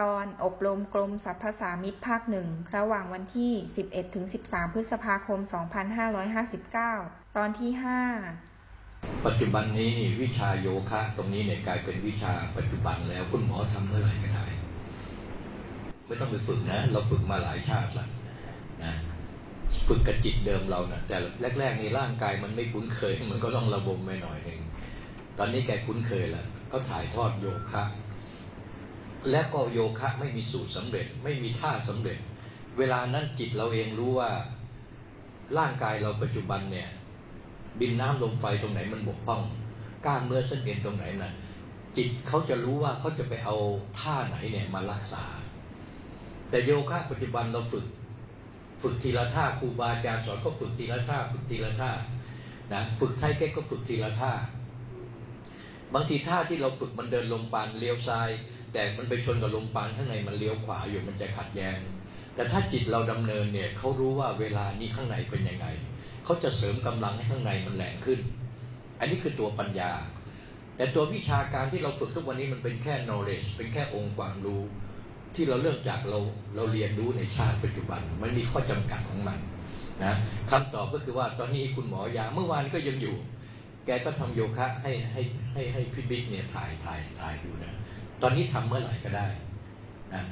ตอนอบรมกรมสรรพสามิตภาคหนึ่งระหว่างวันที่ 11-13 พฤษภาคม 2559 ตอนที่ 5 ปัจจุบันนี้นี่วิชาโยคะตรงนี้เนี่ยกลายเป็นวิชาปัจจุบันแล้วคุณหมอทำเมื่อไหร่ก็ได้ ไม่ต้องไปฝึกนะ เราฝึกมาหลายชาติแล้วนะฝึกกับจิตเดิมเรานะแต่แรก ๆ นี่ร่างกายมันไม่คุ้นเคยมันก็ต้องระบมไปหน่อยหนึ่งตอนนี้แกคุ้นเคยแล้วก็ถ่ายทอดโยคะ และก็โยคะไม่มีสูตรสำเร็จ ไม่มีท่าสำเร็จ เวลานั้นจิตเราเองรู้ว่าร่างกายเราปัจจุบันเนี่ย ดินน้ำลมไฟตรงไหนมันบกพร่องกล้ามเนื้อเส้นเอ็นตรงไหนนะ่ะจิตเขาจะรู้ว่าเขาจะไปเอาท่าไหนเนี่ยมารักษา แต่โยคะปัจจุบันเราฝึก ฝึกทีละท่าครูบาอาจารย์สอนก็ฝึกทีละท่าฝึกทีละท่านะฝึกไทยแก้ก็ฝึกทีละท่า บางทีท่าที่เราฝึกมันเดินลมปานเลี้ยวซ้าย แต่มันไปชนกับลมปานข้างในมันเลี้ยวขวาอยู่มันจะขัดแย้ง แต่ถ้าจิตเราดำเนินเนี่ยเขารู้ว่าเวลานี้ข้างในเป็นยังไงเขาจะเสริมกำลังให้ข้างในมันแรงขึ้น อันนี้คือตัวปัญญา แต่ตัววิชาการที่เราฝึกทุกวันนี้มันเป็นแค่ knowledge เป็นแค่องค์ความรู้ ที่เราเลือกจากเราเราเรียนรู้ในชาติปัจจุบัน มันมีข้อจำกัดของมันนะคำตอบก็คือว่าตอนนี้คุณหมอยาเมื่อวานก็ยังอยู่ แกก็ทำโยคะให้ให้ให้ให้พี่บิ๊กเนี่ยถ่ายถ่ายถ่ายดูนะ ตอนนี้ทำเมื่อไหร่ก็ได้นะ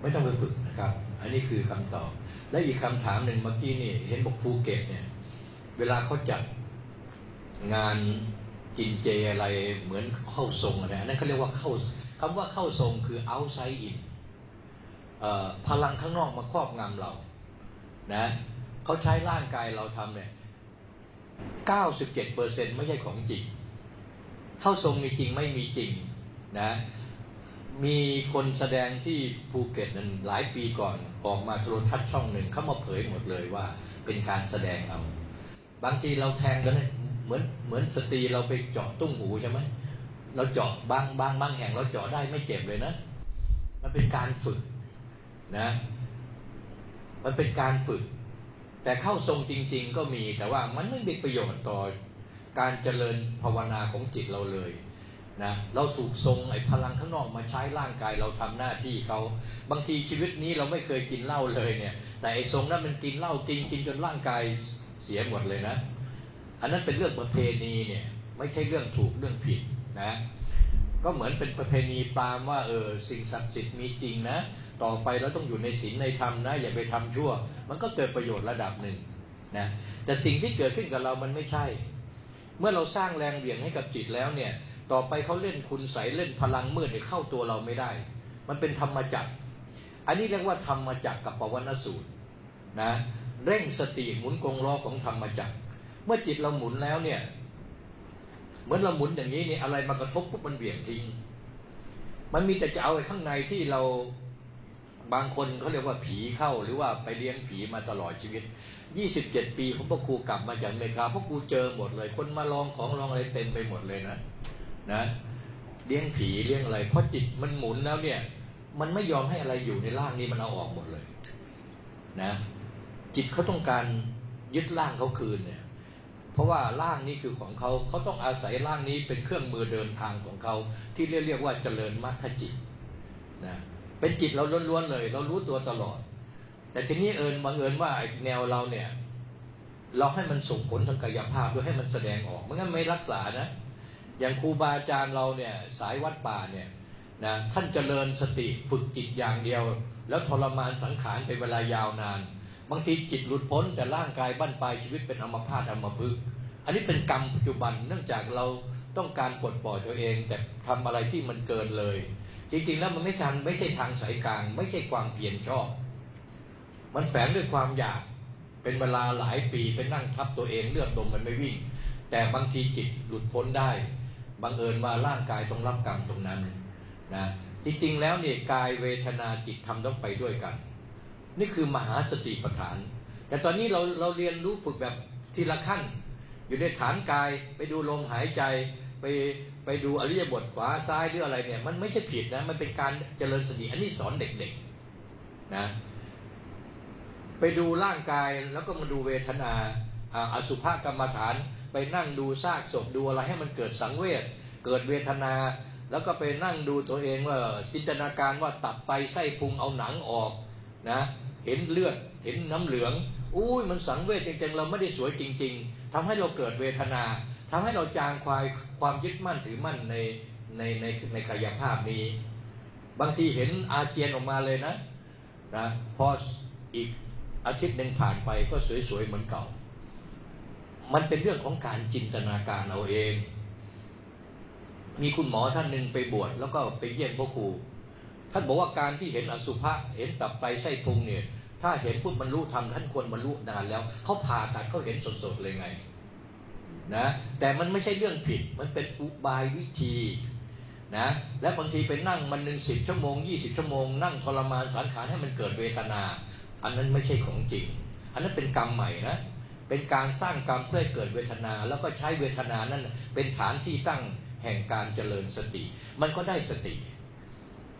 ไม่ต้องไปฝึกนะครับ อันนี้คือคำตอบ และอีกคำถามหนึ่งเมื่อกี้นี่เห็นบอกภูเก็ตเนี่ย เวลาเขาจัดงานกินเจอะไรเหมือนเข้าทรงอะไรนั่นเขาเรียกว่าเข้าคำว่าเข้าทรงคือ outside in พลังข้างนอกมาครอบงำเรา นะเขาใช้ร่างกายเราทำเนี่ยเก้าสิบเจ็ดเปอร์เซ็นไม่ใช่ของจริง เข้าทรงมีจริงไม่มีจริง นะ มีคนแสดงที่ภูเก็ตนั้นหลายปีก่อนออกมาโทรทัศน์ช่องหนึ่งเขามาเผยหมดเลยว่า เป็นการแสดงเอา บางทีเราแทงกันเหมือนเหมือนสตรีเราไปเจาะตุ้งหูใช่ไหมเราเจาะบางบางบางแห่งเราเจาะได้ไม่เจ็บเลยนะ มันเป็นการฝึกนะ มันเป็นการฝึก แต่เข้าทรงจริง ๆ ก็มีแต่ว่ามันไม่มีประโยชน์ต่อการเจริญภาวนาของจิตเราเลย นะเราถูกทรงไอ้พลังข้างนอกมาใช้ร่างกายเราทำหน้าที่เขาบางทีชีวิตนี้เราไม่เคยกินเหล้าเลยเนี่ย แต่ไอ้ทรงนั้นมันกินเหล้ากินกินจนร่างกายเสียหมดเลยนะ อันนั้นเป็นเรื่องประเพณีเนี่ย ไม่ใช่เรื่องถูกเรื่องผิดนะ ก็เหมือนเป็นประเพณีปามว่าเออสิ่งศักดิ์สิทธิ์มีจริงนะ ต่อไปเราต้องอยู่ในศีลในธรรมนะ อย่าไปทำชั่ว มันก็เกิดประโยชน์ระดับหนึ่งนะแต่สิ่งที่เกิดขึ้นกับเรามันไม่ใช่ เมื่อเราสร้างแรงเบี่ยงให้กับจิตแล้วเนี่ย ต่อไปเขาเล่นคุณใสเล่นพลังมืดเข้าตัวเราไม่ได้ มันเป็นธรรมจักร อันนี้เรียกว่าธรรมจักรกับปวนสูตรนะเร่งสติหมุนกงล้อของธรรมจักร เมื่อจิตเราหมุนแล้วเนี่ย เหมือนเราหมุนอย่างนี้เนี่ยอะไรมากระทบปุ๊บมันเบี่ยงทิ้ง มันมีแต่จะเอาไอ้ข้างในที่เราบางคนเขาเรียกว่าผีเข้าหรือว่าไปเลี้ยงผีมาตลอดชีวิตยี่สิบเจ็ดปีของพ่อครูกลับมาจากอเมริกาพ่อครูเจอหมดเลย คนมาลองของลองอะไรเต็มไปหมดเลยนะ นะเลี้ยงผีเลี้ยงอะไรเพราะจิตมันหมุนแล้วเนี่ย มันไม่ยอมให้อะไรอยู่ในร่างนี้มันเอาออกหมดเลย นะ จิตเขาต้องการยึดร่างเขาคืนเนี่ย เพราะว่าร่างนี้คือของเขาเขาต้องอาศัยร่างนี้เป็นเครื่องมือเดินทางของเขาที่เรียกเรียกว่าเจริญมรรคจิตนะเป็นจิตเราล้วนๆเลย เรารู้ตัวตลอด แต่ทีนี้เอิญบังเอิญว่าแนวเราเนี่ย เราให้มันส่งผลทางกายภาพด้วยให้มันแสดงออกไม่งั้นไม่รักษานะ อย่างครูบาอาจารย์เราเนี่ยสายวัดป่าเนี่ยนะท่านเจริญสติฝึกจิตอย่างเดียว แล้วทรมานสังขารเป็นเวลายาวนาน บางทีจิตหลุดพ้นแต่ร่างกายบั้นปลายชีวิตเป็นอมพาตอมพฤกอันนี้เป็นกรรมปัจจุบันเนื่องจากเราต้องการปลดปล่อยตัวเอง แต่ทำอะไรที่มันเกินเลย จริงๆแล้วมันไม่ทันไม่ใช่ทางสายกลาง ไม่ใช่ความเพียรชอบ มันแฝงด้วยความอยากเป็นเวลาหลายปีไปนั่งทับตัวเองเลือดลมมันไม่วิ่ง แต่บางทีจิตหลุดพ้นได้ บังเอิญว่าร่างกายต้องรับกรรมตรงนั้นนะจริงๆแล้วเนี่ยกายเวทนาจิตทำต้องไปด้วยกัน นี่คือมหาสติปัฏฐาน แต่ตอนนี้เราเราเรียนรู้ฝึกแบบทีละขั้น อยู่ในฐานกายไปดูลมหายใจไปไปดูอริยบทขวาซ้ายหรืออะไรเนี่ยมันไม่ใช่ผิดนะมันเป็นการเจริญสติอันนี้สอนเด็กๆนะไปดูร่างกายแล้วก็มาดูเวทนา อสุภกรรมฐานไปนั่งดูซากศพดูอะไรให้มันเกิดสังเวชเกิดเวทนา แล้วก็ไปนั่งดูตัวเองว่าจินตนาการว่าตับไตไส้พุงเอาหนังออกนะเห็นเลือดเห็นน้ำเหลืองอุ้ยมันสังเวชจริงๆเราไม่ได้สวยจริง ๆทำให้เราเกิดเวทนาทำให้เราจางควายความยึดมั่นถือมั่นในในในในกายภาพนี้ บางทีเห็นอาเจียนออกมาเลยนะนะพออีกอาทิตย์หนึ่งผ่านไปก็สวยๆเหมือนเก่า มันเป็นเรื่องของการจินตนาการเอาเอง มีคุณหมอท่านหนึ่งไปบวชแล้วก็ไปเยี่ยมพ่อครูท่านบอกว่าการที่เห็นอสุภะเห็นตับไตไส้พุงเนี่ย ถ้าเห็นพุทธบรรลุธรรมท่านควรบรรลุนานแล้วเขาผ่าตัดเขาเห็นสดๆเลยไงนะแต่มันไม่ใช่เรื่องผิดมันเป็นอุบายวิธีนะและบางทีไปนั่งมันหนึ่งสิบชั่วโมงยี่สิบชั่วโมงนั่งทรมานสังขารให้มันเกิดเวทนา อันนั้นไม่ใช่ของจริง อันนั้นเป็นกรรมใหม่นะ เป็นการสร้างกรรมเพื่อเกิดเวทนา แล้วก็ใช้เวทนานั้นเป็นฐานที่ตั้งแห่งการเจริญสติ มันก็ได้สติ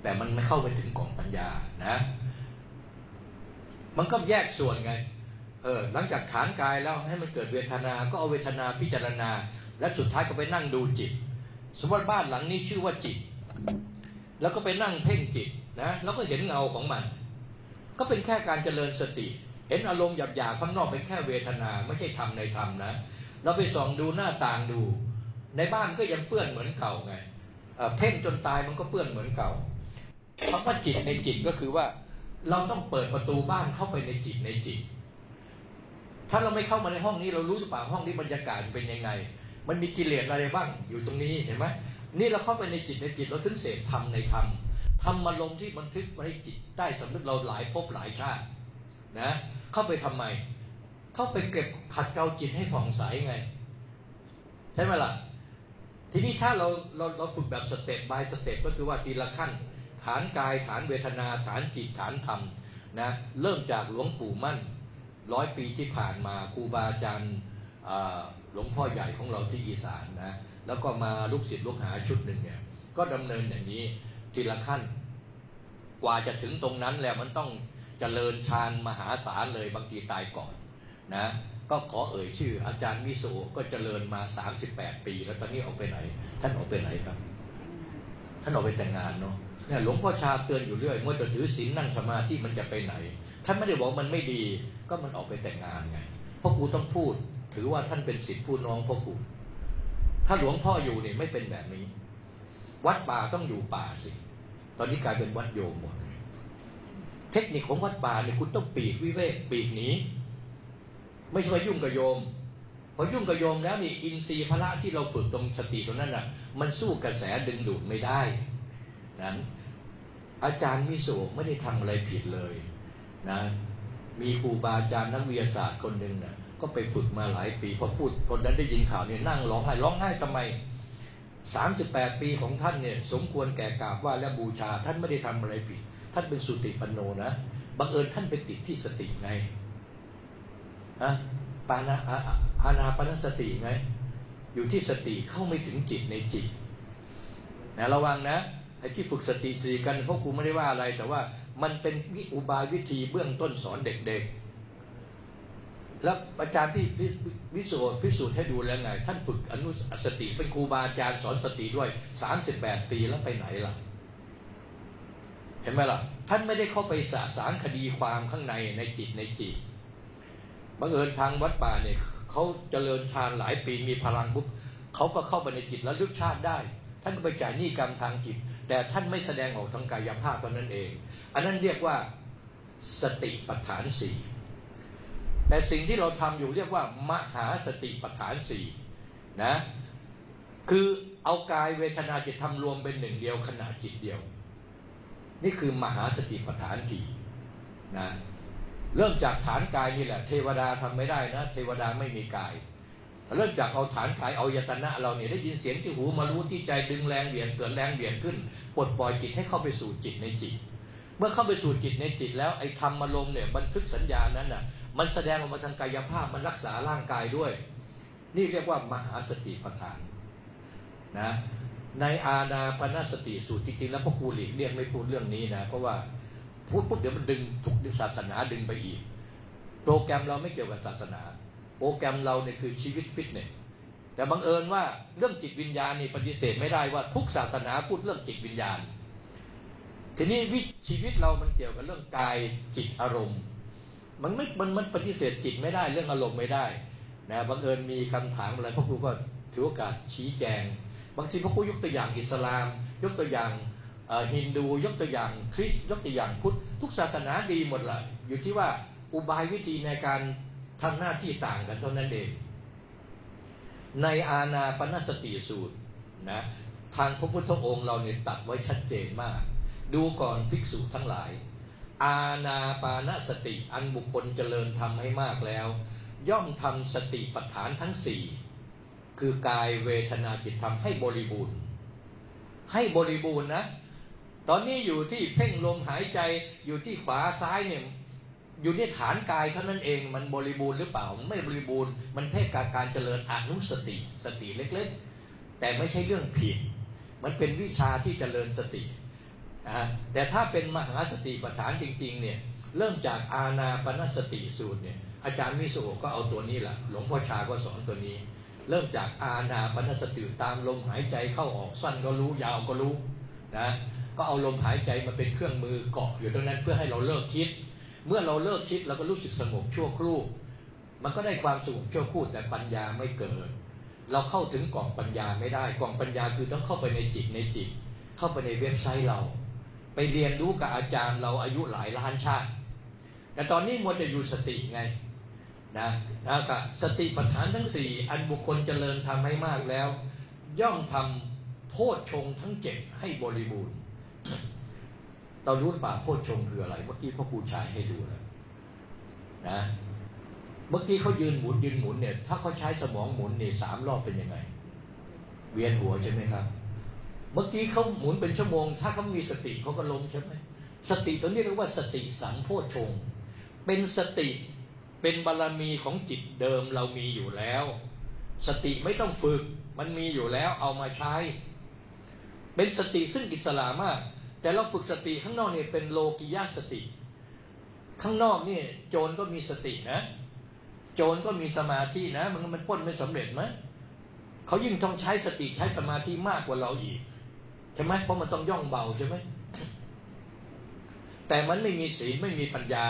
แต่มันไม่เข้าไปถึงกล่องปัญญานะ มันก็แยกส่วนไงเออหลังจากฐานกายแล้วให้มันเกิดเวทนา ก็เอาเวทนาพิจารณา และสุดท้ายก็ไปนั่งดูจิต สมมติบ้านหลังนี้ชื่อว่าจิต แล้วก็ไปนั่งเพ่งจิตนะแล้วก็เห็นเงาของมัน ก็เป็นแค่การเจริญสติ เห็นอารมณ์หยาบๆข้างนอกเป็นแค่เวทนาไม่ใช่ธรรมในธรรมนะ เราไปส่องดูหน้าต่างดู ในบ้านก็ยังเปื้อนเหมือนเก่าไงเพ่งจนตายมันก็เปื้อนเหมือนเก่าคำว่าจิตในจิตก็คือว่า เราต้องเปิดประตูบ้านเข้าไปในจิตในจิต ถ้าเราไม่เข้ามาในห้องนี้เรารู้หรือเปล่าห้องนี้บรรยากาศเป็นยังไง มันมีกิเลสอะไรบ้างอยู่ตรงนี้เห็นไหมนี่เราเข้าไปในจิตในจิตเราถึงเสพธรรมในธรรมธรรมอารมณ์ที่บันทึกไว้ในจิตได้สำนึกเราหลายภพหลายชาติ นะเข้าไปทำไม เข้าไปเก็บขัดเกลาจิตให้ผ่องใสไง ใช่ไหมล่ะ ทีนี้ถ้าเราเราเราฝึกแบบ step by step ก็คือว่าทีละขั้น ฐานกายฐานเวทนาฐานจิตฐานธรรมนะเริ่มจากหลวงปู่มั่นร้อยปีที่ผ่านมาครูบาอาจารย์หลวงพ่อใหญ่ของเราที่อีสานนะแล้วก็มาลูกศิษย์ลูกหาชุดหนึ่งเนี่ยก็ดำเนินอย่างนี้ทีละขั้น กว่าจะถึงตรงนั้นแล้วมันต้อง เจริญฌานมหาศาลเลยบางทีตายก่อนนะก็ขอเอ่ยชื่อ อาจารย์มิโซก็เจริญมาสามสิบแปดปี แล้วตอนนี้ออกไปไหน ท่านออกไปไหนครับ ท่านออกไปแต่งงานเนาะเนี่ยหลวงพ่อชาเตือนอยู่เรื่อยเมื่อจะถือศีลนั่งสมาธิมันจะไปไหน ท่านไม่ได้บอกมันไม่ดีก็มันออกไปแต่งงานไงพ่อครูต้องพูด ถือว่าท่านเป็นศิษย์ผู้น้องพ่อครูถ้าหลวงพ่ออยู่เนี่ยไม่เป็นแบบนี้ วัดป่าต้องอยู่ป่าสิ ตอนนี้กลายเป็นวัดโยมหมด เทคนิคของวัดป่าเนี่ยคุณต้องปีกวิเวกปีกหนีไม่ใช่ว่ายุ่งกับโยมพอยุ่งกับโยมแล้วนี่อินทรีย์พระที่เราฝึกตรงสติตรงนั้นอะ มันสู้กระแสดึงดูดไม่ได้นั้นอาจารย์มิโซไม่ได้ทำอะไรผิดเลยนะมีครูบาอาจารย์นักวิทยาศาสตร์คนหนึ่งน่ะก็ไปฝึกมาหลายปีพอพูดคนนั้นได้ยินข่าวเนี่ยนั่งร้องไห้ร้องไห้ทำไมสามสิบแปดปีของท่านเนี่ย สมควรแก่กราบว่าและบูชาท่านไม่ได้ทำอะไรผิด ท่านเป็นสุติปันโนนะบังเอิญท่านไปติดที่สติไงอะปานาอานาปนสติไง อยู่ที่สติเข้าไม่ถึงจิตในจิตนะระวังนะไอ้ที่ฝึกสติสีกันเพราะครูไม่ได้ว่าอะไร แต่ว่ามันเป็นวิอุบายวิธีเบื้องต้นสอนเด็กๆ แล้วอาจารย์พี่วิสูจน์พิสูจน์ให้ดูแล้วไง ท่านฝึกอนุสติเป็นครูบาอาจารย์สอนสติด้วยสามสิบแปดปีแล้วไปไหนล่ะ ห็นไหมล่ะ ท่านไม่ได้เข้าไปสาสารคดีความข้างในในจิตในจิตบังเอิญทางวัดป่าเนี่ยเขาเจริญฌานหลายปีมีพลังปุ๊บเขาก็เข้าไปในจิตแล้วลึกชาติได้ ท่านก็ไปจ่ายหนี้กรรมทางจิต แต่ท่านไม่แสดงออกทางกายภาพตอนนั้นเอง อันนั้นเรียกว่าสติปัฏฐานสี่แต่สิ่งที่เราทำอยู่เรียกว่ามหาสติปัฏฐานสี่นะคือเอากายเวทนาจิตทำรวมเป็นหนึ่งเดียวขณะจิตเดียว นี่คือมหาสติปัฏฐานสี่นะเริ่มจากฐานกายนี่แหละ เทวดาทำไม่ได้นะ เทวดาไม่มีกาย เริ่มจากเอาฐานกายเอายตนะเราเนี่ยได้ยินเสียงที่หูมารู้ที่ใจดึงแรงเบี่ยงเกิดแรงเบี่ยงขึ้นปลดปล่อยจิตให้เข้าไปสู่จิตในจิต เมื่อเข้าไปสู่จิตในจิตแล้วไอ้ธรรมอารมณ์เนี่ยบันทึกสัญญานั้นน่ะ มันแสดงออกมาทางกายภาพมันรักษาร่างกายด้วย นี่เรียกว่ามหาสติปัฏฐานนะ ในอาณาปณสติสูตรจริงๆแล้วพ่อครูหลีกเลี่ยงไม่พูดเรื่องนี้นะเพราะว่าพูดปุ๊บเดี๋ยวมันดึงทุกศาสนาดึงไปอีก โปรแกรมเราไม่เกี่ยวกับศาสนา โปรแกรมเราเนี่ยคือชีวิตฟิตเนสแต่บังเอิญว่าเรื่องจิตวิญญาณนี่ปฏิเสธไม่ได้ว่าทุกศาสนาพูดเรื่องจิตวิญญาณ ทีนี้วิชีวิตเรามันเกี่ยวกับเรื่องกายจิตอารมณ์ มันไม่มันมันปฏิเสธจิตไม่ได้เรื่องอารมณ์ไม่ได้นะบังเอิญมีคำถามอะไรพระครูก็ถือโอกาสชี้แจง บางทีพระครูยกตัวอย่างอิสลาม ยกตัวอย่างฮินดู ยกตัวอย่างคริสต์ยกตัวอย่างพุทธทุกศาสนาดีหมดละอยู่ที่ว่าอุบายวิธีในการทำหน้าที่ต่างกันเท่านั้นเอง ในอาณาปณสติสูตรนะทางพระพุทธองค์เราเนี่ยตัดไว้ชัดเจนมาก ดูก่อนภิกษุทั้งหลาย อาณาปานสติอันบุคคลเจริญทำให้มากแล้ว ย่อมทำสติปัฏฐานทั้งสี่ คือกายเวทนาจิตทำให้บริบูรณ์ ให้บริบูรณ์นะ ตอนนี้อยู่ที่เพ่งลมหายใจอยู่ที่ขวาซ้ายเนี่ยอยู่ในฐานกายเท่านั้นเองมันบริบูรณ์หรือเปล่าไม่บริบูรณ์มันเพ่กาการเจริญอนุสติสติเล็กๆ แต่ไม่ใช่เรื่องผิด มันเป็นวิชาที่เจริญสติแต่ถ้าเป็นมหาสติปัฏฐานจริงๆเนี่ยเริ่มจากอาณาปณสติสูตรเนี่ยอาจารย์มิสุก็เอาตัวนี้แหละหลวงพ่อชาก็สอนตัวนี้ เริ่มจากอาณาปณสติตามลมหายใจเข้าออกสั้นก็รู้ยาวก็รู้นะก็เอาลมหายใจมาเป็นเครื่องมือเกาะอยู่ตรงนั้นเพื่อให้เราเลิกคิด เมื่อเราเลิกคิดเราก็รู้สึกสงบชั่วครู่ มันก็ได้ความสงบชั่วครู่แต่ปัญญาไม่เกิด เราเข้าถึงกล่องปัญญาไม่ได้กล่องปัญญาคือต้องเข้าไปในจิตในจิต เข้าไปในเว็บไซต์เรา ไปเรียนรู้กับอาจารย์เราอายุหลายล้านชาติ แต่ตอนนี้มัวจะอยู่สติไง นะนะกับสติปัฏฐานทั้งสี่อันบุคคลเจริญทำให้มากแล้ว ย่อมทำโทษชงทั้งเจ็ดให้บริบูรณ์เรารู้ป่าโพชฌงคืออะไร เมื่อกี้พ่อครูชายให้ดูแล้วนะเมื่อกี้เขายืนหมุนยืนหมุนเนี่ย ถ้าเขาใช้สมองหมุนเนี่ยสามรอบเป็นยังไง เวียนหัวใช่ไหมครับ เมื่อกี้เขาหมุนเป็นชั่วโมง ถ้าเขามีสติเขาก็ล้มใช่ไหมสติตัวนี้เรียกว่าสติสัมโพชฌงเป็นสติ เป็นบารรมีของจิตเดิมเรามีอยู่แล้ว สติไม่ต้องฝึก มันมีอยู่แล้วเอามาใช้ เป็นสติซึ่งอิสระมาก แต่เราฝึกสติข้างนอกเนี่ยเป็นโลกิยาสติ ข้างนอกนี่โจรก็มีสตินะ โจรก็มีสมาธินะ มันมันป้นไม่สำเร็จไหมเขายิ่งต้องใช้สติใช้สมาธิมากกว่าเราอีกใช่ไหมเพราะมันต้องย่องเบาใช่ไหมแต่มันไม่มีศีลไม่มีปัญญา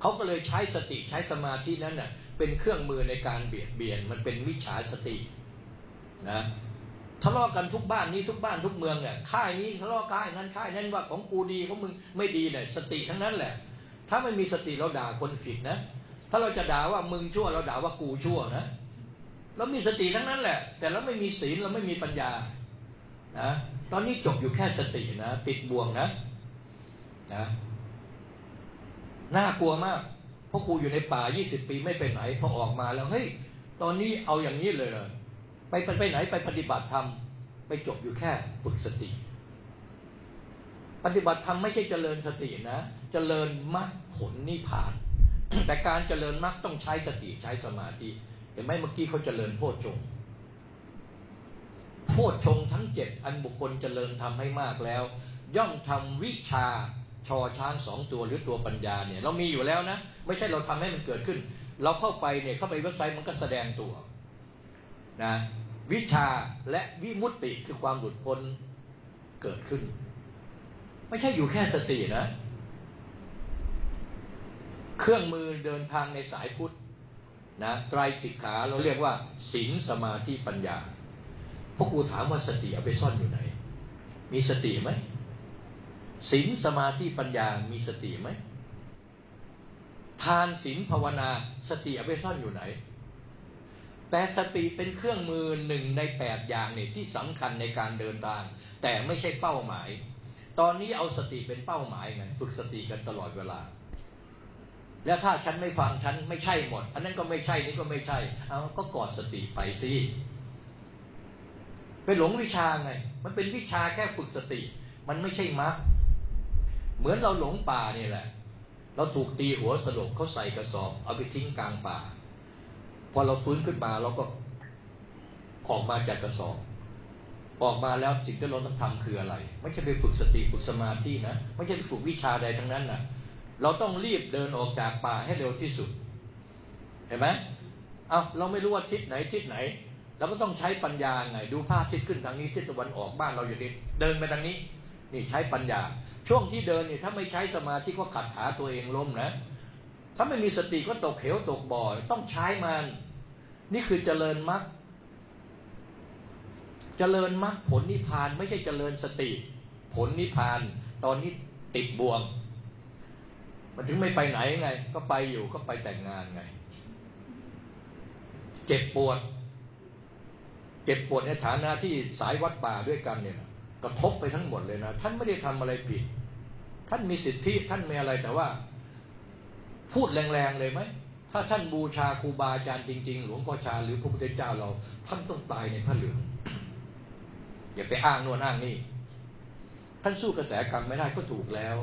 เขาก็เลยใช้สติใช้สมาธินั้นเน่ะเป็นเครื่องมือในการเบียดเบียนมันเป็นวิชาสตินะทะเลาะกันทุกบ้านนี้ทุกบ้านทุกเมืองเนี่ยค่ายนี้ทะเลาะค่ายนั้นค่ายนั้นว่าของกูดีของมึงไม่ดีเนี่ยสติทั้งนั้นแหละ ถ้าไม่มีสติเราด่าคนผิดนะ ถ้าเราจะด่าว่ามึงชั่วเราด่าว่ากูชั่วนะเรามีสติทั้งนั้นแหละ แต่เราไม่มีศีลเราไม่มีปัญญานะตอนนี้จบอยู่แค่สตินะ ติดบ่วงนะนะ น่ากลัวมาก เพราะกูอยู่ในป่ายี่สิบปีไม่ไปไหนพอออกมาแล้วเฮ้ยตอนนี้เอาอย่างนี้เลยเลยไปไปไหนไปปฏิบัติธรรมไปจบอยู่แค่ฝึกสติ ปฏิบัติธรรมไม่ใช่เจริญสตินะ เจริญมรรคผลนิพพาน แต่การเจริญมรรคต้องใช้สติใช้สมาธิเห็นไหมเมื่อกี้เขาเจริญโพชฌงโพชฌงทั้งเจ็ดอันบุคคลเจริญทำให้มากแล้ว ย่อมทำวิชา ชอช้างสองตัวหรือตัวปัญญาเนี่ยเรามีอยู่แล้วนะ ไม่ใช่เราทำให้มันเกิดขึ้น เราเข้าไปเนี่ยเข้าไปเว็บไซต์มันก็แสดงตัวนะวิชาและวิมุตติคือความหลุดพ้นเกิดขึ้น ไม่ใช่อยู่แค่สตินะ เครื่องมือเดินทางในสายพุทธนะไตรสิกขาเราเรียกว่าศีลสมาธิปัญญาพวกกูถามว่าสติเอาไปซ่อนอยู่ไหน มีสติไหม ศีลสมาธิปัญญามีสติไหมทานศีลภาวนาสติเอาไปซ่อนอยู่ไหน แต่สติเป็นเครื่องมือหนึ่งในแปดอย่างเนี่ยที่สำคัญในการเดินทาง แต่ไม่ใช่เป้าหมาย ตอนนี้เอาสติเป็นเป้าหมายไงฝึกสติกันตลอดเวลา แล้วถ้าฉันไม่ฟังฉันไม่ใช่หมด อันนั้นก็ไม่ใช่นี่ก็ไม่ใช่ เอาก็กอดสติไปสิไปหลงวิชาไง มันเป็นวิชาแค่ฝึกสติ มันไม่ใช่มรรค เหมือนเราหลงป่านี่แหละ เราถูกตีหัวสลบเขาใส่กระสอบเอาไปทิ้งกลางป่า พอเราฟื้นขึ้นมาเราก็ออกมาจากกระสอบ ออกมาแล้วสิ่งที่เราต้องทำคืออะไร ไม่ใช่ไปฝึกสติฝึกสมาธินะไม่ใช่ไปฝึกวิชาใดทั้งนั้นนะเราต้องรีบเดินออกจากป่าให้เร็วที่สุด เห็นไหมเอาเราไม่รู้ว่าทิศไหนทิศไหนเราก็ต้องใช้ปัญญาไง ดูภาพทิศขึ้นทางนี้ทิศตะวันออกบ้านเราอยู่นี่เดินไปทางนี้ นี่ใช้ปัญญา ช่วงที่เดินเนี่ยถ้าไม่ใช้สมาธิก็ขัดขาตัวเองล้มนะ ถ้าไม่มีสติก็ตกเหวตกบ่อต้องใช้มัน นี่คือเจริญมรรคเจริญมรรคผลนิพพานไม่ใช่เจริญสติ ผลนิพพาน ตอนนี้ติดบ่วง มันถึงไม่ไปไหนไง ก็ไปอยู่ก็ไปแต่งงานไง เจ็บปวด เจ็บปวดในฐานะที่สายวัดป่าด้วยกันเนี่ย กระทบไปทั้งหมดเลยนะท่านไม่ได้ทำอะไรผิด ท่านมีสิทธิท่านมีอะไรแต่ว่า พูดแรงๆเลยไหมถ้าท่านบูชาครูบาอาจารย์จริง ๆ หลวงพ่อชาหรือพระพุทธเจ้าเรา ท่านต้องตายในพระเหลืองอย่าไปอ้างน่นอ้างนี่ท่านสู้กระแสกรรมไม่ได้ก็ถูกแล้ว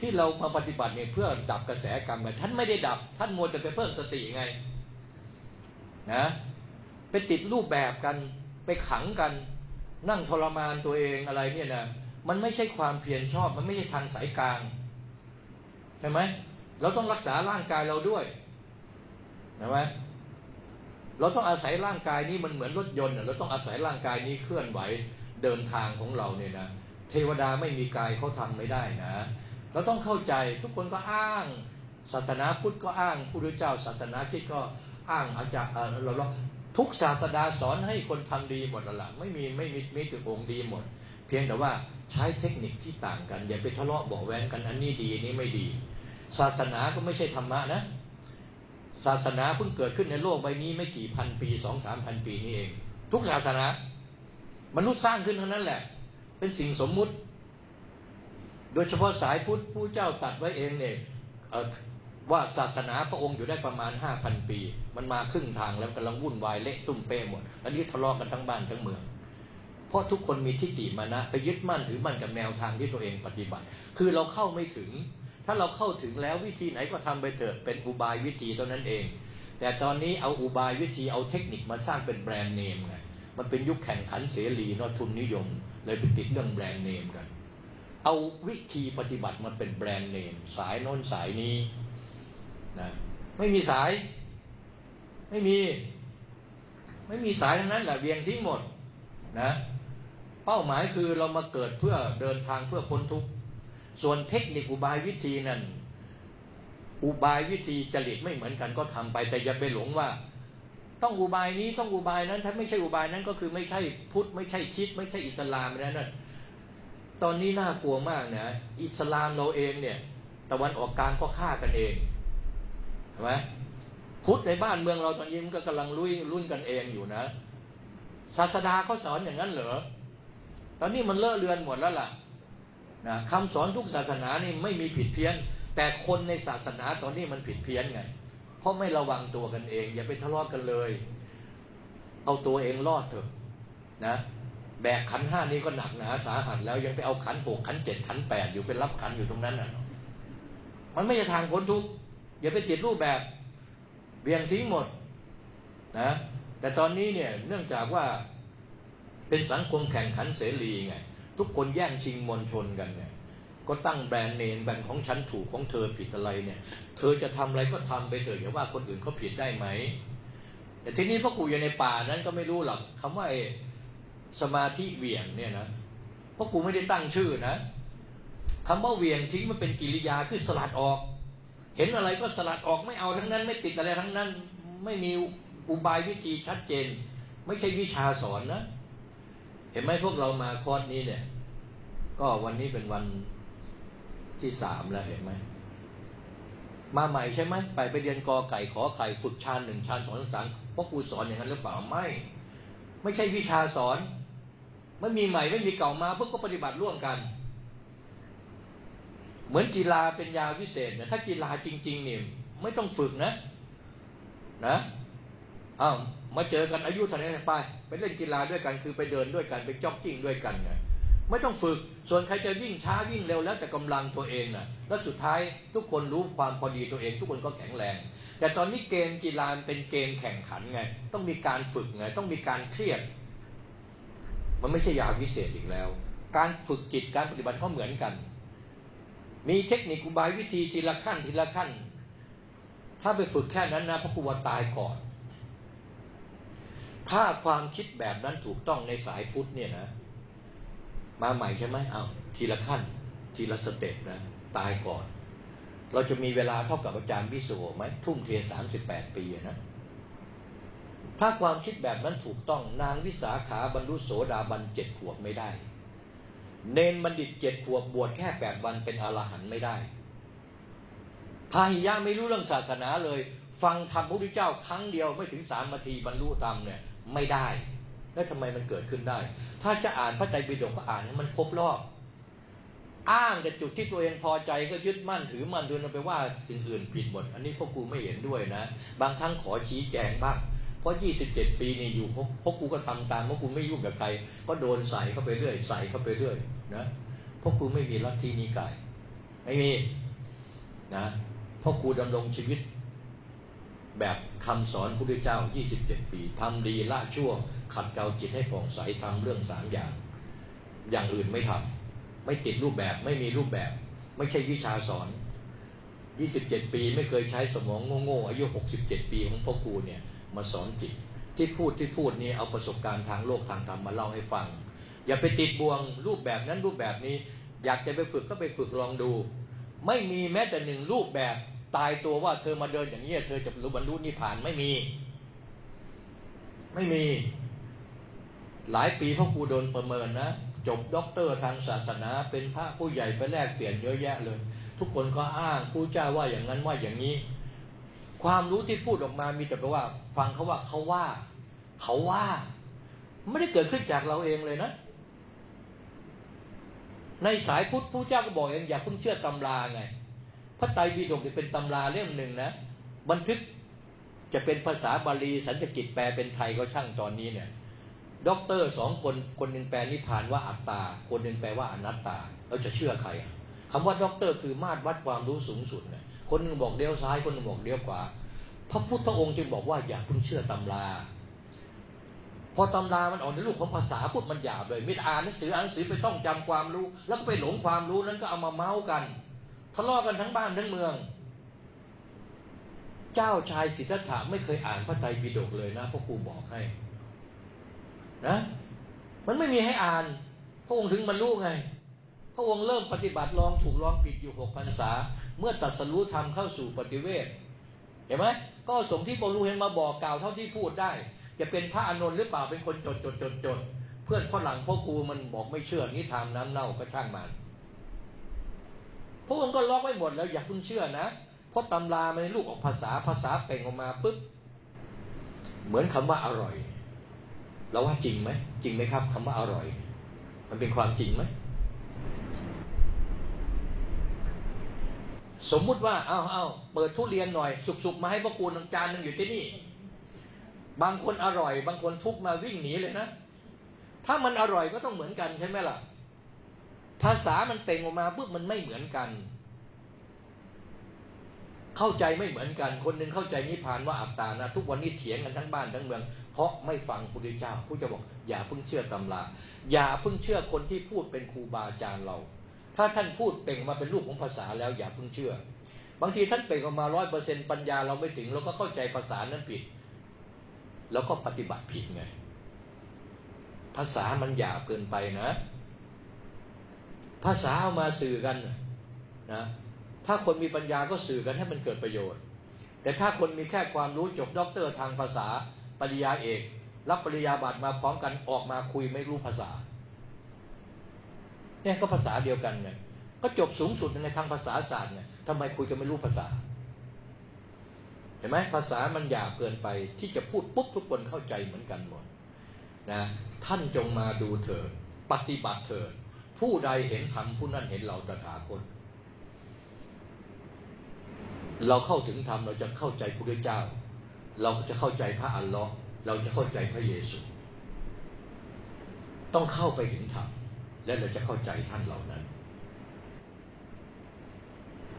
ที่เรามาปฏิบัติเนี่ยเพื่อดับกระแสกรรมท่านไม่ได้ดับ ท่านมัวแต่ไปเพิ่มสติไงนะไปติดรูปแบบกันไปขังกัน นั่งทรมานตัวเองอะไรเนี่ยนะมันไม่ใช่ความเพียรชอบ มันไม่ใช่ทางสายกลางใช่ไหมเราต้องรักษาร่างกายเราด้วยใช่ไหมเราต้องอาศัยร่างกายนี้มันเหมือนรถยนต์เราต้องอาศัยร่างกายนี้เคลื่อนไหวเดินทางของเราเนี่ยนะเทวดาไม่มีกายเขาทำไม่ได้นะ เราต้องเข้าใจทุกคนก็อ้าง ศาสนาพุทธก็อ้างผู้รู้เจ้าศาสนาคริสต์ก็อ้างอาจารย์เราเรา ทุกศาสดาสอนให้คนทำดีหมดละไม่มีไม่มีมีถึงองค์ดีหมด เพียงแต่ว่าใช้เทคนิคที่ต่างกัน อย่าไปทะเลาะเบาแวงกันอันนี้ดีนี้ไม่ดี ศาสนาก็ไม่ใช่ธรรมะนะ ศาสนาเพิ่งเกิดขึ้นในโลกใบนี้ไม่กี่พันปีสองสามพันปีนี่เอง ทุกศาสนา มนุษย์สร้างขึ้นเทั้งนั้นแหละ เป็นสิ่งสมมุติ โดยเฉพาะสายพุทธผู้เจ้าตัดไว้เองเนี่ย ว่าศาสนาพระองค์อยู่ได้ประมาณห้าพันปี มันมาครึ่งทางแล้วกำลังวุ่นวายเละตุ้มเป้หมด อันนี้ทะเลาะกันทั้งบ้านทั้งเมือง เพราะทุกคนมีทิฏฐิมานะ ไปยึดมั่นถือมั่นกับแนวทางที่ตัวเองปฏิบัติ คือเราเข้าไม่ถึง ถ้าเราเข้าถึงแล้ววิธีไหนก็ทำไปเถิดเป็นอุบายวิธีเท่านั้นเอง แต่ตอนนี้เอาอุบายวิธีเอาเทคนิคมาสร้างเป็นแบรนด์เนมไง มันเป็นยุคแข่งขันเสรีนอทุนนิยม เลยไปติดเรื่องแบรนด์เนมกัน เอาวิธีปฏิบัติมาเป็นแบรนด์เนมสายโน้นสายนี้ นะไม่มีสาย ไม่มี ไม่มีสายทั้งนั้นแหละเวียงทิ้งหมดนะเป้าหมายคือเรามาเกิดเพื่อเดินทางเพื่อพ้นทุกข์ส่วนเทคนิคอุบายวิธีนั้นอุบายวิธีจริตไม่เหมือนกันก็ทำไป แต่อย่าไปหลงว่า ต้องอุบายนี้ต้องอุบายนั้น ถ้าไม่ใช่อุบายนั้นก็คือไม่ใช่พุทธไม่ใช่คิด ไม่ใช่อิสลามนะนั่นตอนนี้น่ากลัวมากนะอิสลามเราเองเนี่ย ตะวันออกกลางก็ฆ่ากันเอง ใช่ไหมพุทธในบ้านเมืองเราตอนนี้มันก็กำลังรุ่ยรุ่นกันเองอยู่นะ ศาสดาเขาสอนอย่างนั้นเหรอ ตอนนี้มันเลอะเลือนหมดแล้วล่ะนะคำสอนทุกศาสนานี่ไม่มีผิดเพี้ยน แต่คนในศาสนาตอนนี้มันผิดเพี้ยนไง เพราะไม่ระวังตัวกันเอง อย่าไปทะเลาะกกันเลย เอาตัวเองรอดเถอะนะแบกขันห้านี้ก็หนักหนาสาหัสแล้วยังไปเอาขันหกขันเจ็ดขันแปดอยู่เป็นรับขันอยู่ตรงนั้นอะ มันไม่ใช่ทางพ้นทุกข์ อย่าไปติดรูปแบบเบี่ยงทิ้งหมดนะแต่ตอนนี้เนี่ยเนื่องจากว่าเป็นสังคมแข่งขันเสรีไงทุกคนแย่งชิงมวลชนกันเนี่ยก็ตั้งแบรนด์เนมแบรนด์ของฉันถูกของเธอผิดอะไรเนี่ย เธอจะทำอะไรก็ทำไปเถอะอย่าว่าคนอื่นเขาผิดได้ไหม แต่ทีนี้พ่อครูอยู่ในป่านั้นก็ไม่รู้หรอกคำว่าสมาธิเวียงเนี่ยนะพ่อครูไม่ได้ตั้งชื่อนะคำว่าเวียงทิ้งมันเป็นกิริยาคือสลัดออก เห็นอะไรก็สลัดออกไม่เอาทั้งนั้น ไม่ติดอะไรทั้งนั้น ไม่มีอุบายวิธีชัดเจน ไม่ใช่วิชาสอนนะ เห็นไหมพวกเรามาคอร์สนี้เนี่ย ก็วันนี้เป็นวันที่สามแล้วเห็นไหมมาใหม่ใช่ไหมไปไปเรียนกอไก่ขอไข่ฝึกชานหนึ่งชานสองสามพวกครูสอนอย่างนั้นหรือเปล่าไม่ ไม่ใช่วิชาสอนไม่มีใหม่ไม่มีเก่ามาพวกก็ปฏิบัติร่วมกัน เหมือนกีฬาเป็นยาวิเศษเนี่ยถ้ากีฬาจริง ๆ เนี่ยไม่ต้องฝึกนะ นะอ้าวมาเจอกันอายุเท่านี้ไปไปเล่นกีฬาด้วยกันคือไปเดินด้วยกันไปจ็อกกิ้งด้วยกันไงไม่ต้องฝึก ส่วนใครจะวิ่งช้าวิ่งเร็วแล้วแต่กำลังตัวเองนะ่ะ แล้วสุดท้ายทุกคนรู้ความพอดีตัวเอง ทุกคนก็แข็งแรง แต่ตอนนี้เกมกีฬาเป็นเกมแข่งขันไง ต้องมีการฝึกไง ต้องมีการเครียด มันไม่ใช่ยาวิเศษอีกแล้ว การฝึกจิตการปฏิบัติเขาเหมือนกัน มีเทคนิคอุบายวิธีทีละขั้นทีละขั้น ถ้าไปฝึกแค่นั้นนะพระครูว่าตายก่อน ถ้าความคิดแบบนั้นถูกต้องในสายพุทธเนี่ยนะ มาใหม่ใช่ไหมเอาทีละขั้น ทีละสเต็ปนะ ตายก่อน เราจะมีเวลาเท่ากับอาจารย์วิสุไหมทุ่มเทสามสิบแปดปีนะถ้าความคิดแบบนั้นถูกต้องนางวิสาขาบรรลุโสดาบันเจ็ดขวบไม่ได้ เนนบัณฑิตเจ็ดขวบบวชแค่แปดวันเป็นอรหันต์ไม่ได้พาหิยะไม่รู้เรื่องศาสนาเลย ฟังธรรมพระพุทธเจ้าครั้งเดียวไม่ถึงสามนาทีบรรลุธรรมเนี่ยไม่ได้ แล้วทำไมมันเกิดขึ้นได้ ถ้าจะอ่านพระไตรปิฎกก็อ่านให้มันครบรอบอ้างแต่จุดที่ตัวเองพอใจก็ยึดมั่นถือมั่นโดยนไปว่าสิ่งอื่นผิดหมด อันนี้พ่อครูไม่เห็นด้วยนะ บางครั้งขอชี้แจงบ้าง เพราะยี่สิบเจ็ดปีนี่อยู่เพ่อครูก็ทำตามเพ่อครูไม่ยุ่งกับใคร ก็โดนใส่เข้าไปเรื่อย ใส่เข้าไปเรื่อยนะเพ่อครูไม่มีลัทธินิกายไม่มีนะเพ่อครูดำรงชีวิต แบบคำสอนพระพุทธเจ้า27ปีทำดีละชั่ว ขัดเกลาจิตให้ผ่องใสทำเรื่องสามอย่าง อย่างอื่นไม่ทำไม่ติดรูปแบบไม่มีรูปแบบ ไม่ใช่วิชาสอน27ปีไม่เคยใช้สมองโง่ๆอายุ67ปีของพ่อครูเนี่ย มาสอนจิต ที่พูดที่พูดนี่เอาประสบการณ์ทางโลกทางธรรมมาเล่าให้ฟัง อย่าไปติดบ่วงรูปแบบนั้นรูปแบบนี้ อยากจะไปฝึกก็ไปฝึกลองดู ไม่มีแม้แต่หนึ่งรูปแบบตายตัวว่าเธอมาเดินอย่างนี้เธอจะรู้บรรลุนิพพานไม่มี ไม่มี หลายปีพ่อครูโดนประเมินนะจบด็อกเตอร์ทางศาสนา เป็นพระผู้ใหญ่ไปแลกเปลี่ยนเยอะแยะเลย ทุกคนก็อ้างพุทธเจ้าว่าอย่างนั้นว่าอย่างนี้ ความรู้ที่พูดออกมามีแต่แปลว่า ฟังเขาว่าเขาว่า เขาว่า ไม่ได้เกิดขึ้นจากเราเองเลยนะ ในสายพุทธพุทธเจ้าก็บอกเองอย่าเพิ่งเชื่อตำราไง พระไตรปิฎกเป็นตำราเล่มหนึ่งนะบันทึกจะเป็นภาษาบาลีสันสกฤตแปลเป็นไทยก็ช่างตอนนี้เนี่ยด็อกเตอร์สองคนคนหนึ่งแปลนิพพานว่าอัตตา คนหนึ่งแปลว่าอนัตตา เราจะเชื่อใครคำว่าด็อกเตอร์คือมาตรวัดความรู้สูงสุดไง คนหนึ่งบอกเลี้ยวซ้ายคนหนึ่งบอกเลี้ยวขวาพระพุทธองค์จึงบอกว่าอย่าเพิ่งเชื่อตำรา พอตำรามันออกในรูปของภาษาพูดมันหยาบเลยไม่อ่านหนังสืออ่านหนังสือไปต้องจำความรู้ แล้วก็ไปหลงความรู้นั้นก็เอามาเมาส์กันทะเลาะกันทั้งบ้านทั้งเมือง เจ้าชายสิทธัตถะไม่เคยอ่านพระไตรปิฎกเลยนะพ่อครูบอกให้ นะ มันไม่มีให้อ่านพระองค์ถึงบรรลุไง พระองค์เริ่มปฏิบัติลองถูกลองผิดอยู่หกพรรษา เมื่อตัดสรู้ธรรมเข้าสู่ปฏิเวทเห็นไหมก็สมที่ปรูเห็นมาบอกกล่าวเท่าที่พูดได้ จะเป็นพระอานนท์หรือเปล่าเป็นคนจดจดจดจดเพื่อนพ่อหลังพ่อครูมันบอกไม่เชื่อนิทานน้ำเน่าก็ช่างมันพระองค์ก็ล็อกไว้หมดแล้วอย่าเพิ่งเชื่อนะเพราะตำรามันลูกออกภาษาภาษาเป่งออกมาปุ๊บเหมือนคำว่าอร่อยเราว่าจริงไหมจริงไหมครับคำว่าอร่อย มันเป็นความจริงไหม สมมุติว่าเอาเอาเปิดทุเรียนหน่อย สุกๆมาให้พระกูลจานนึงอยู่ที่นี่ บางคนอร่อย บางคนทุกมาวิ่งหนีเลยนะถ้ามันอร่อยก็ต้องเหมือนกันใช่ไหมล่ะ ภาษามันเต่งออกมาปุ๊บมันไม่เหมือนกัน เข้าใจไม่เหมือนกัน คนหนึ่งเข้าใจนิพพานว่าอัตตานะทุกวันนี้เถียงกันทั้งบ้านทั้งเมือง เพราะไม่ฟังพระพุทธเจ้าผู้จะบอก อย่าเพิ่งเชื่อตำราอย่าเพิ่งเชื่อคนที่พูดเป็นครูบาอาจารย์เรา ถ้าท่านพูดเปล่งมาเป็นรูปของภาษาแล้วอย่าเพิ่งเชื่อ บางทีท่านเปล่งออกมาร้อยเปอร์เซ็นต์ปัญญาเราไม่ถึงเราก็เข้าใจภาษานั้นผิด แล้วก็ปฏิบัติผิดไง ภาษามันหยาบเกินไปนะ ภาษาเอามาสื่อกันนะถ้าคนมีปัญญาก็สื่อกันให้มันเกิดประโยชน์ แต่ถ้าคนมีแค่ความรู้จบด็อกเตอร์ทางภาษาปริญาเอก รับปริญญาบัตรมาพร้อมกันออกมาคุยไม่รู้ภาษา เนี่ยก็ภาษาเดียวกันไงก็จบสูงสุดในทางภาษาศาสตร์ไงทำไมคุยกันไม่รู้ภาษา เห็นไหมภาษามันหยาบเกินไปที่จะพูดปุ๊บทุกคนเข้าใจเหมือนกันหมดนะท่านจงมาดูเถิดปฏิบัติเถิดผู้ใดเห็นธรรมผู้นั้นเห็นเราตถาคตเราเข้าถึงธรรมเราจะเข้าใจพระเจ้า เราจะเข้าใจพระอัลลอฮ์เราจะเข้าใจพระเยซู ต้องเข้าไปถึงธรรม และเราจะเข้าใจท่านเหล่านั้น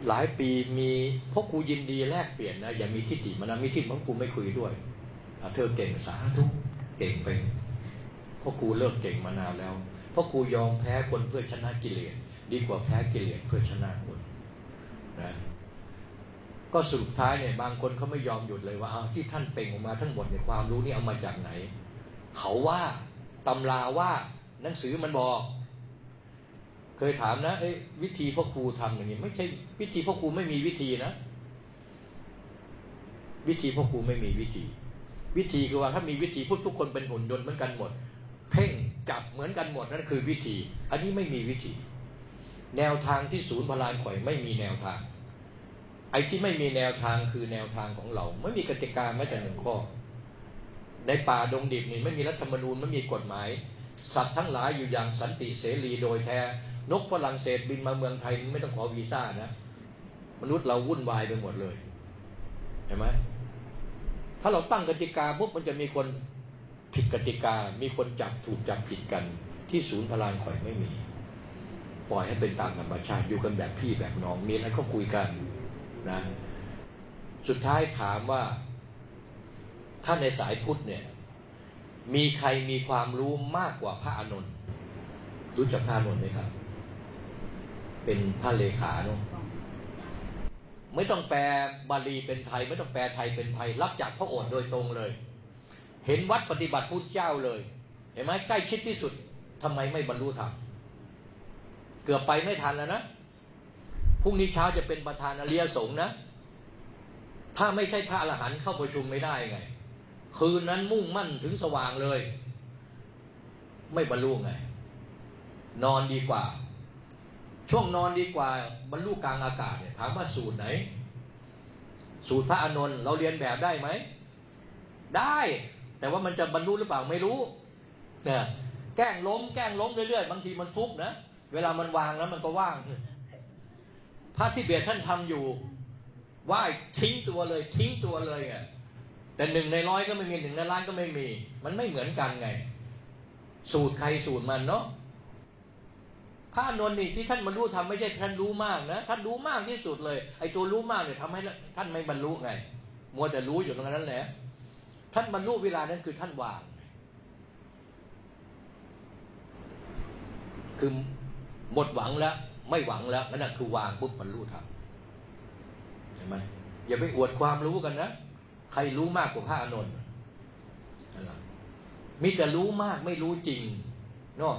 หลายปีมีพวกกูยินดีแลกเปลี่ยนนะอย่ามีทิฏฐิมานะมีทิฏฐิพวกกูไม่คุยด้วยเธอเก่งสาธุเก่งไปพวกกูเลิกเก่งมานานแล้วพราะกูยอมแพ้คนเพื่อชนะกิเลสดีกว่าแพ้กิเลสเพื่อชนะคนนะก็สุดท้ายเนี่ยบางคนเขาไม่ยอมหยุดเลยว่าเอาที่ท่านเป่งออกมาทั้งหมดในความรู้นี่เอามาจากไหน เขาว่าตำราว่าหนังสือมันบอก เคยถามนะเอ้วิธีพ่อครูทำอย่างนี้ ไม่ใช่วิธีพ่อครูไม่มีวิธีนะ วิธีพ่อครูไม่มีวิธี วิธีคือว่าถ้ามีวิธีพุททุกคนเป็นหุ่นยนต์เหมือนกันหมด เพ่งจับเหมือนกันหมดนั่นคือวิธี อันนี้ไม่มีวิธี แนวทางที่ศูนย์พลานข่อยไม่มีแนวทาง ไอ้ที่ไม่มีแนวทางคือแนวทางของเรา ไม่มีกติกาแม้แต่หนึ่งข้อในป่าดงดิบนี่ไม่มีรัฐธรรมนูญไม่มีกฎหมาย สัตว์ทั้งหลายอยู่อย่างสันติเสรีโดยแท้ นกฝรั่งเศสบินมาเมืองไทยไม่ต้องขอวีซ่านะ มนุษย์เราวุ่นวายไปหมดเลย เห็นไหมถ้าเราตั้งกติกาปุ๊บมันจะมีคนผิดกติกา มีคนจับถูกจับผิดกัน ที่ศูนย์พลานข่อยไม่มี ปล่อยให้เป็นตามธรรมชาติอยู่กันแบบพี่แบบน้องมีอะไรก็คุยกันนะ สุดท้ายถามว่าถ้าในสายพุทธเนี่ย มีใครมีความรู้มากกว่าพระอานนท์รู้จักพระอานนท์ไหมครับ เป็นพระเลขาเนาะไม่ต้องแปลบาลีเป็นไทย ไม่ต้องแปลไทยเป็นไทย รับจากพระโอษฐ์โดยตรงเลย เห็นวัดปฏิบัติพุทธเจ้าเลย เห็นไหมใกล้ชิดที่สุดทำไมไม่บรรลุธรรมเกือบไปไม่ทันแล้วนะพรุ่งนี้เช้าจะเป็นประธานอริยสงฆ์นะ ถ้าไม่ใช่พระอรหันต์เข้าประชุมไม่ได้ไง คืนนั้นมุ่งมั่นถึงสว่างเลย ไม่บรรลุไง นอนดีกว่า ช่วงนอนดีกว่า บรรลุกลางอากาศเนี่ยถามว่าสูตรไหน สูตรพระอานนท์เราเรียนแบบได้ไหม ได้ แต่ว่ามันจะบรรลุหรือเปล่าไม่รู้เนี่ยแกล้งล้ม แกล้งล้มเรื่อยๆบางทีมันฟุกนะเวลามันวางแล้วมันก็ว่างพระที่เบียดท่านทำอยู่ ว่าทิ้งตัวเลย ทิ้งตัวเลยไง แต่หนึ่งในร้อยก็ไม่มีหนึ่งในล้านก็ไม่มี มันไม่เหมือนกันไง สูตรใครสูตรมันเนาะพระนนท์นี่ที่ท่านบรรลุทำไม่ใช่ท่านรู้มากนะท่านรู้มากที่สุดเลย ไอ้ตัวรู้มากเนี่ยทำให้ท่านไม่บรรลุไง มัวแต่รู้อยู่ตรงนั้นแหละท่านบรรลุเวลานั้นคือท่านวาง คือหมดหวังแล้ว ไม่หวังแล้วนั่นคือวางปุ๊บบรรลุธรรมเห็นไหมอย่าไปอวดความรู้กันนะ ใครรู้มากกว่าพระอานนท์มีแต่รู้มากไม่รู้จริงเนาะ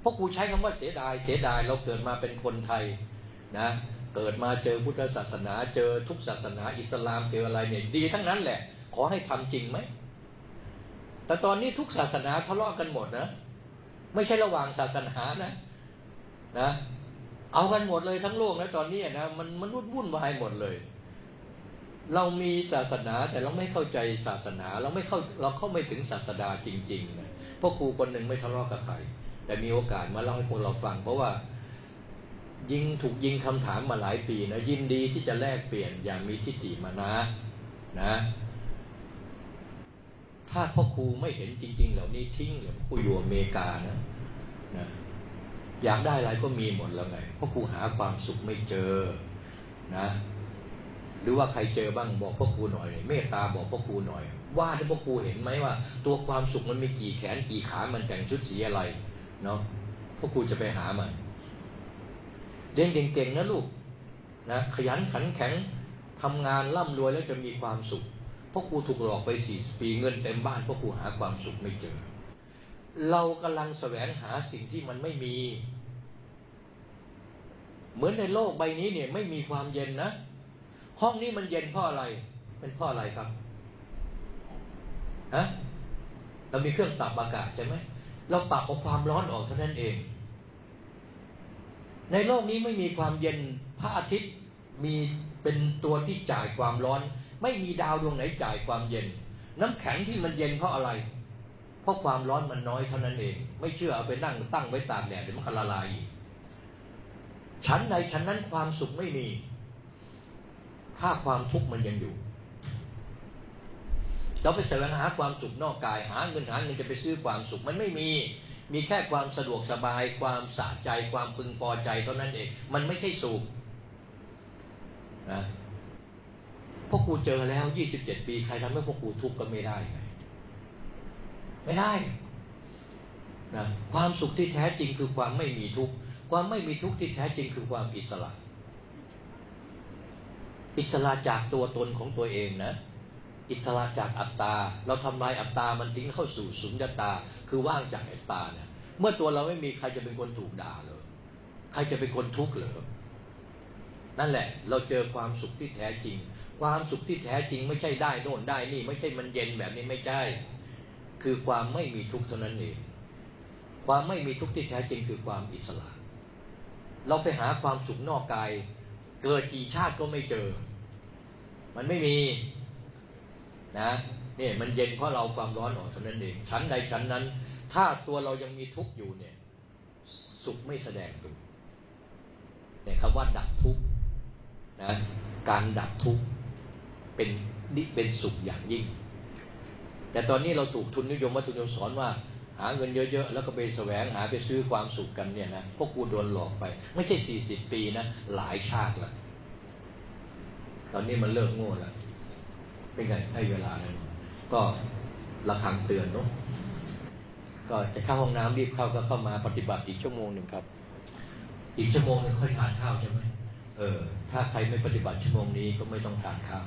เพราะกูใช้คำว่าเสียดาย เสียดายเราเกิดมาเป็นคนไทยนะเกิดมาเจอพุทธศาสนา เจอทุกศาสนา อิสลามเจออะไรเนี่ยดีทั้งนั้นแหละ ขอให้ทำจริงไหมแต่ตอนนี้ทุกศาสนาทะเลาะกันหมดนะ ไม่ใช่ระหว่างศาสนานะนะ เอากันหมดเลยทั้งโลกนะตอนนี้นะมันมันวุ่นวายหมดเลย เรามีศาสนาแต่เราไม่เข้าใจศาสนา เราไม่เข้าเราเข้าไม่ถึงศาสดาจริงๆนะพราะครูคนหนึ่งไม่ทะเลาะกับใครแต่มีโอกาสมาเล่าให้พวกเราฟัง เพราะว่ายิงถูกยิงคำถามมาหลายปีนะยินดีที่จะแลกเปลี่ยนอย่างมีทิฏฐิมานะนะ ถ้าพ่อครูไม่เห็นจริง ๆ เหล่านี้ทิ้งหรือพ่อครูอยู่อเมริกานะนะอยากได้อะไรก็มีหมดแล้วไงพ่อครูหาความสุขไม่เจอนะ หรือว่าใครเจอบ้างบอกพ่อครูหน่อย เมตตาบอกพ่อครูหน่อย ว่าที่พ่อครูเห็นไหมว่า ตัวความสุขมันมีกี่แขนกี่ขามันแต่งชุดสีอะไรเนาะพ่อครูจะไปหามันเรียนเก่งๆนะลูกนะขยันขันแข็งทำงานร่ำรวยแล้วจะมีความสุขพ่อครูถูกหลอกไปสี่ปีเงินเต็มบ้านพ่อครูหาความสุขไม่เจอ เรากำลังแสวงหาสิ่งที่มันไม่มี เหมือนในโลกใบนี้เนี่ยไม่มีความเย็นนะ ห้องนี้มันเย็นเพราะอะไร เป็นเพราะอะไรครับฮะเรามีเครื่องปรับอากาศใช่ไหมเราปรับเอาความร้อนออกเท่านั้นเอง ในโลกนี้ไม่มีความเย็นพระอาทิตย์มีเป็นตัวที่จ่ายความร้อน ไม่มีดาวดวงไหนจ่ายความเย็น น้ำแข็งที่มันเย็นเพราะอะไร เพราะความร้อนมันน้อยเท่านั้นเอง ไม่เชื่อเอาไปนั่งตั้งไว้ตากแดดเดี๋ยวมันละลายชั้นใดชั้นนั้นความสุขไม่มี ถ้าความทุกข์มันยังอยู่ เราไปแสวงหาความสุขนอกกาย หาเงินหาเงินจะไปซื้อความสุขมันไม่มี มีแค่ความสะดวกสบาย ความสะใจ ความพึงพอใจเท่านั้นเอง มันไม่ใช่สุขนะพวกกูเจอแล้วยี่สิบเจ็ดปีใครทำให้พวกกูทุกข์ก็ไม่ได้ไงไม่ได้นะความสุขที่แท้จริงคือความไม่มีทุกข์ ความไม่มีทุกข์ที่แท้จริงคือความอิสระ อิสระจากตัวตนของตัวเองนะ อิสระจากอัตตา เราทำลายอัตตามันทิ้งเข้าสู่สุญญตา คือว่างจากอัตตาเนี่ยเมื่อตัวเราไม่มีใครจะเป็นคนถูกด่าเลยใครจะเป็นคนทุกข์เหรอนั่นแหละ เราเจอความสุขที่แท้จริง ความสุขที่แท้จริงไม่ใช่ได้โน่นได้นี่ ไม่ใช่มันเย็นแบบนี้ไม่ใช่ คือความไม่มีทุกข์เท่านั้นเองความไม่มีทุกข์ที่แท้จริงคือความอิสระ เราไปหาความสุขนอกกาย เกิดกี่ชาติก็ไม่เจอ มันไม่มีนะเนี่ยมันเย็นเพราะเราความร้อนออกเท่านั้นเองชั้นใดชั้นนั้น ถ้าตัวเรายังมีทุกข์อยู่เนี่ย สุขไม่แสดงตัวเนี่ยคำว่าดับทุกข์นะการดับทุกข์เป็นนิเป็นสุขอย่างยิ่ง แต่ตอนนี้เราถูกทุนนิยมวัตถุนิยมสอนว่า หาเงินเยอะๆ แล้วก็ไปแสวงหาไปซื้อความสุขกันเนี่ยนะพวกกูโดนหลอกไป ไม่ใช่สี่สิบปีนะหลายชาติละตอนนี้มันเลิกโง่แล้วเป็นไงให้เวลาแล้วก็ระคังเตือนเนาะก็จะเข้าห้องน้ำรีบเข้าก็เข้ามาปฏิบัติอีกชั่วโมงหนึ่งครับ อีกชั่วโมงนึงค่อยทานข้าวใช่ไหมเออ ถ้าใครไม่ปฏิบัติชั่วโมงนี้ก็ไม่ต้องทานข้าว